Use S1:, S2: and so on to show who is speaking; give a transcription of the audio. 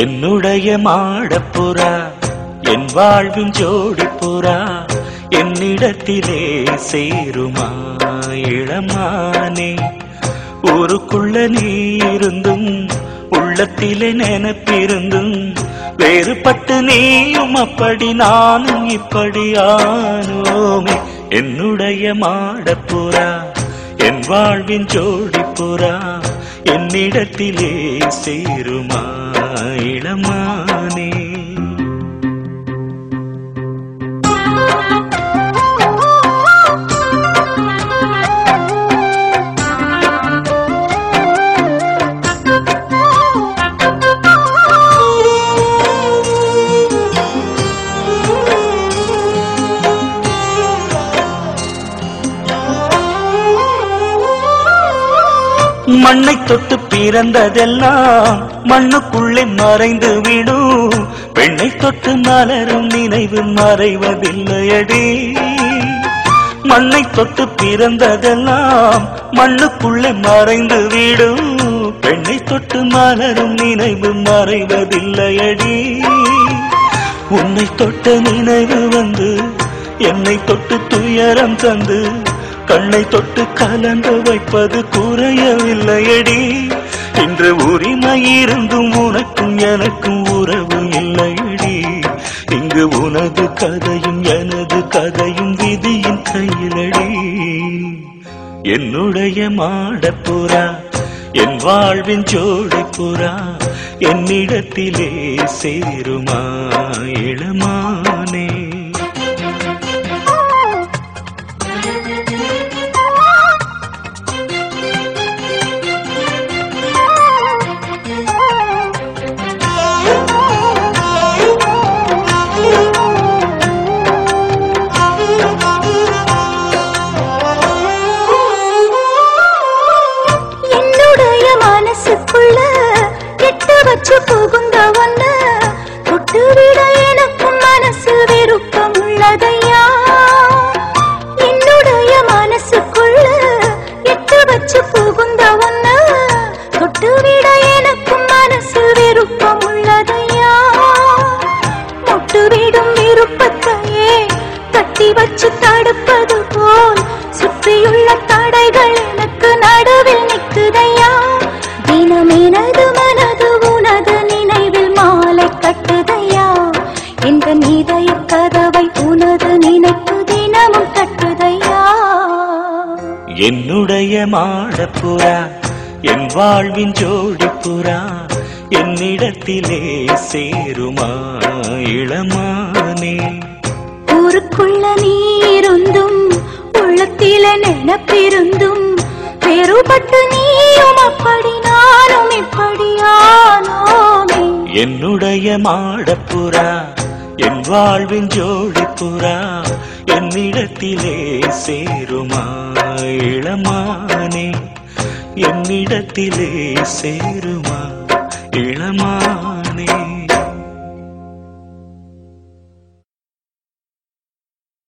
S1: என்னுடைய மாடப்புறா என் வாழ்வின் ஜோடி புறா என்னிடத்திலே சேருமா இளமானே? ஊருக்குள்ள நீ இருந்தும் உள்ளத்திலே நினைப்பிருந்தும் வேறுபட்டு நீயும் அப்படி நானும் இப்படி ஆனோமே. என்னுடைய மாடப்புறா என் வாழ்வின் ஜோடிப்புறா என்னிடத்திலே சேருமா இளமா மண்ணை தொட்டு பிறந்ததெல்லாம் மண்ணுக்குள்ளே மறைந்து விடும். பெண்ணை தொட்டு மலரும் நினைவு மறைவதில்லையடி. மண்ணை தொட்டு பிறந்ததெல்லாம் மண்ணுக்குள்ளே மறைந்து விடும். பெண்ணை தொட்டு மலரும் நினைவு மறைவதில்லையடி. உன்னை தொட்ட நினைவு வந்து என்னை தொட்டு துயரம் தந்து கண்ணை தொட்டு கலந்து வைப்பது குறையவில்லையடி. இன்று உரிமை இருந்தும் உனக்கும் எனக்கும் உறவு இல்லையடி. இங்கு உனது கதையும் எனது கதையும் விதியின் கையிலடி. என்னுடைய மாடப்புறா என் வாழ்வின் ஜோடி புறா என்னிடத்திலே சேருமா
S2: இளமா? விட எனக்கும் மனசு விருப்பம் உள்ளதையா? மொட்டு விருப்பத்தையே தட்டி வச்சு தடுப்பது போல் சுற்றியுள்ள தடைகள் எனக்கு நடுவில் நிற்குதையா? தினம் எனது மனது உனது நினைவில் மாலை கட்டுதையா? கதவை உனது நினைப்பு தினமும் தட்டுதையா
S1: என்னுடைய மாடப்புறா என் வாழ்வின் ஜோடிப்புறா என்னிடத்திலே சேருமா இளமானே?
S2: ஊருக்குள்ள நீ இருந்தும் உள்ளத்தில நினப்பிருந்தும் வேறுபட்டு நீயும் அப்படி நானும் இப்படியானோமே
S1: என்னுடைய மாடப்புறா என் வாழ்வின் ஜோடிப்புறா என்னிடத்திலே சேருமா இளமானே? என்னிடத்திலே சேருமா இளமானே?